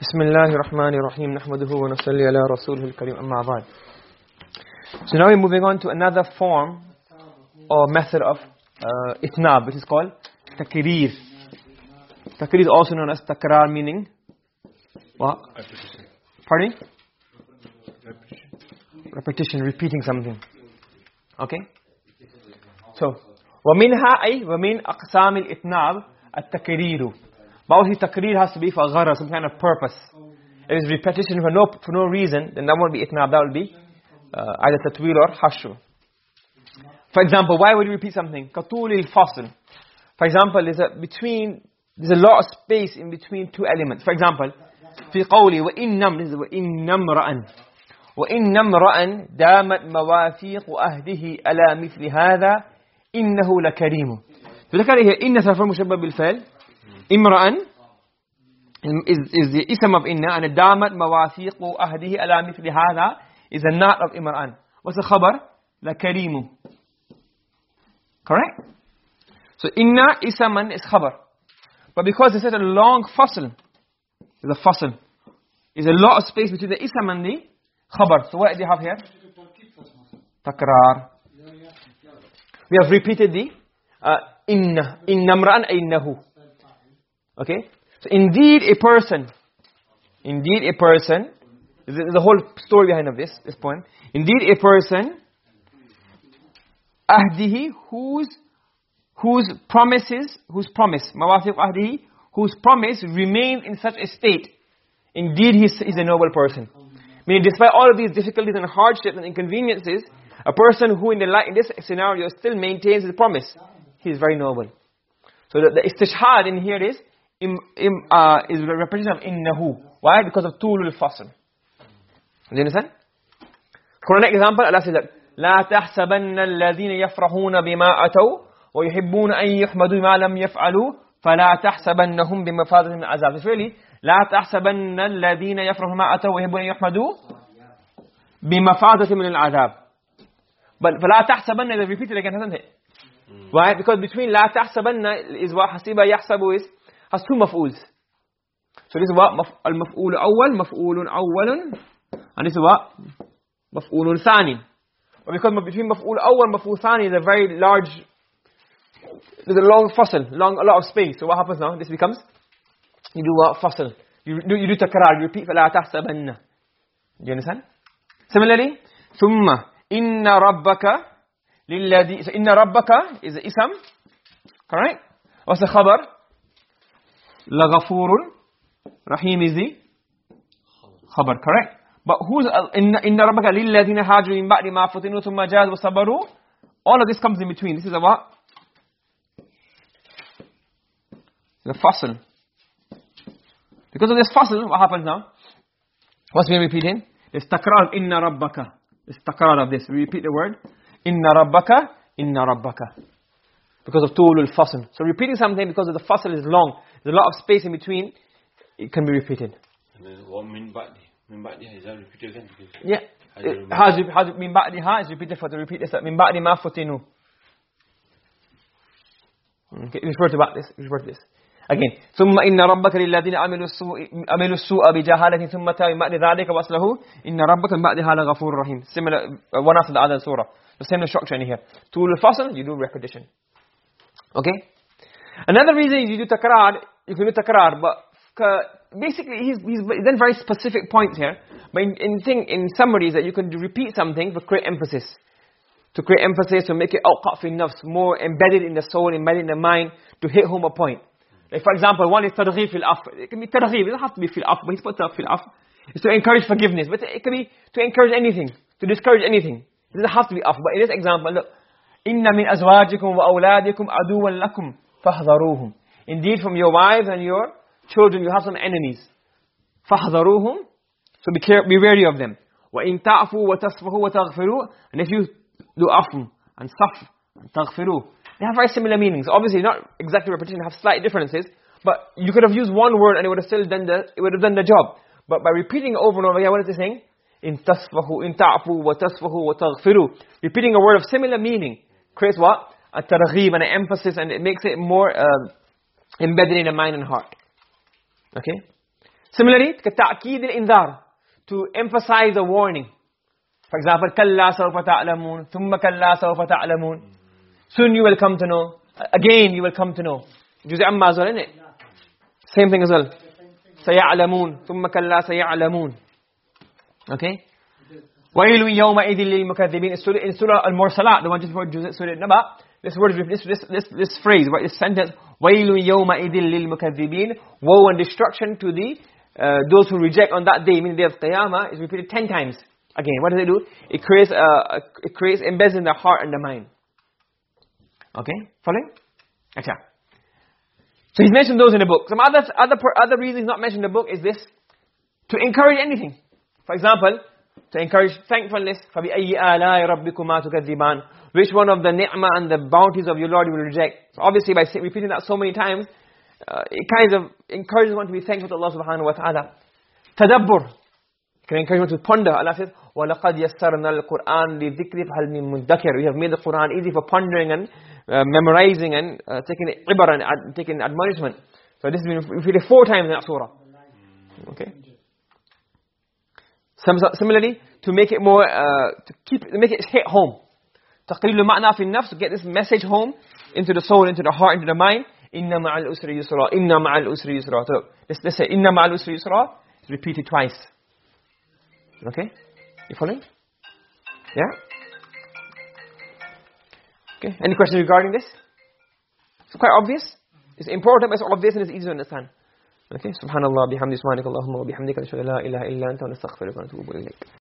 بسم الله الرحمن الرحيم نحمده ونصلي على رسوله الكريم أما بعد So now we're moving on to another form or method of uh, itnab which is called takrir Takrir is also known as takrar meaning what? Pardon? Repetition, repeating something. Okay? So, ومنها أي ومن أقسام الإتناب التكرير Mawhi takrir has to be for ghara, some kind of purpose. If it's repetition for no, for no reason, then that won't be itnab, that will be uh, either tatwil or hashu. For example, why would you repeat something? Katul al-fasl. For example, there's a, between, there's a lot of space in between two elements. For example, في قولي وإنم, this is وإنم رأن. وإنم رأن دامت موافيق أهده ألا مثل هذا إنه لكريم. فذكر here إن صرف مشبه بالفعل امرأ is, the ism of inna and damat mawafiqu ahdihi ala mithli hadha is a not of imra'an what's the khabar la karimu correct so inna isman is khabar but because it's such a long fasl is a fasl is a lot of space between the ism and the khabar so what do you have here takrar we have repeated the uh, inna inna imra'an innahu Okay? So indeed a person, indeed a person, a whole story behind of this, this point. Indeed a person, ahdihi, whose, whose promises, whose promise, mawafiq ahdihi, whose promise remains in such a state. Indeed he is a noble person. Meaning despite all of these difficulties and hardships and inconveniences, a person who in, the, in this scenario still maintains his promise, he is very noble. So the, the istishhad in here is, im, im, uh, is a repetition of innahu. Why? Because of tulul fasl. Do you understand? Quranic example, Allah says that, لا تحسبن الذين يفرحون بما أتوا ويحبون أن يحمدوا ما لم يفعلوا فلا تحسبنهم بمفادة من العذاب. It's really, لا تحسبن الذين يفرحون بما أتوا ويحبون أن يحمدوا بمفادة من العذاب. But فلا تحسبن is repeated again, hasn't it? Why? Because between لا تحسبن is what حسيب يحسب is has two maf'uls. So this is what al-maf'ul awwal, maf'ulun awwalun, and this is what maf'ulun thani. But because between maf'ul awwal and maf'ul thani is a very large, there's a long fasl, long, a lot of space. So what happens now? This becomes, you do what? Fasl. You do, you do takrar, you repeat فَلَا تَحْسَبَنَّ Do you understand? Similarly, ثُمَّ إِنَّ رَبَّكَ لِلَّذِي So إِنَّ رَبَّكَ is ism, correct? What's the khabar? لغفور رحيم is the خبر correct but who's in in ربك للذين هاجروا من بعد ما فتنوا ثم جاهدوا وصبروا all of this comes in between this is a what the fasl because of this fasl what happens now what's being repeated is takrar inna rabbaka is takrar of this we repeat the word inna rabbaka inna rabbaka because of tulul fasl so repeating something because of the fasl is long there's a lot of space in between it can be repeated and then what min ba'di min ba'di is that repeated again yeah has has min ba'diha is repeated for to repeat this min ba'di ma futinu okay refer to about this refer to this again ثم ان ربك للذين عملوا السوء عملوا السوء بجهاله ثم تاب من بعد ذلك واصله ان ربك من بعدها لغفور رحيم similar one after the other surah the same structure in here to the fasl you do repetition okay Another reason you do takrar, you can do takrar, but basically he's, he's then very specific points here. But in, in, thing, in summary is that you can repeat something to create emphasis. To create emphasis, to make it awqaf in nafs, more embedded in the soul, embedded in the mind, to hit home a point. Like for example, one is targhib fil af. It can be targhib, it doesn't have to be fil af, but he's put fil af. It's to encourage forgiveness, but it can be to encourage anything, to discourage anything. It doesn't have to be af, but in this example, look. إِنَّ مِنْ أَزْوَاجِكُمْ وَأَوْلَادِكُمْ عَدُوًا لَكُمْ فَاحْذَرُوهُمْ Indeed, from your wives and your children, you have some enemies. فَاحْذَرُوهُمْ So be, care, be wary of them. وَإِن تَعْفُوا وَتَصْفَحُوا وَتَغْفِرُوا And if you do afu and saf and taghfiru, they have very similar meanings. Obviously, not exactly repetition, they have slight differences. But you could have used one word and it would have still done the, it would have done the job. But by repeating it over and over again, what is it saying? In tasfahu, in ta'fu, wa tasfahu, wa taghfiru. Repeating a word of similar meaning creates what? A targhib and an emphasis and it makes it more uh, embedded in the mind and heart. Okay? Similarly, كتأكيد الإنذار to emphasize the warning. For example, كلا سوف تعلمون ثم كلا سوف تعلمون Soon you will come to know. Again you will come to know. جزء أما as well, isn't it? Same thing as well. سيعلمون ثم كلا سيعلمون. Okay? وَيْلٌ يَوْمَئِذٍ لِلْمُكَذِّبِينَ in Surah Al-Mursalat, the one just before Surah Naba, this word, this, this, this, this phrase, this sentence, وَيْلٌ يَوْمَئِذٍ لِلْمُكَذِّبِينَ Woe and destruction to the, uh, those who reject on that day, meaning the day of Qiyamah, is repeated ten times. Again, what does it do? It creates, uh, it creates, embeds in the heart and the mind. Okay, following? Okay. So he's mentioned those in the book. Some other, other, other reasons not mentioned in the book is this, to encourage anything. For example, to encourage thankfulness فَبِأَيِّ آلَاءِ رَبِّكُمَا تُكَذِّبَانِ which one of the ni'mah and the bounties of your Lord you will reject so obviously by repeating that so many times uh, it kind of encourages one to be thankful to Allah subhanahu wa ta'ala tadabbur can encourage one to ponder Allah says وَلَقَدْ يَسَّرْنَا الْقُرْآنِ لِذِكْرِ فَهَلْ مِن مُدَّكِرِ we have made the Qur'an easy for pondering and uh, memorizing and uh, taking ibar and ad taking admonishment so this has been repeated four times in that surah okay similarly to make it more uh, to keep make it hit home تقريب المعنى في النفس to get this message home into the soul into the heart into the mind inna ma'al usri yusra inna ma'al usri yusra so let's, let's say inna ma'al usri yusra is repeated twice okay you following yeah okay any questions regarding this it's quite obvious it's important but it's obvious and it's easy to understand أوكي سبحان الله بحمد سبحانك اللهم وبحمدك لا اله الا انت ونستغفرك ونتوب اليك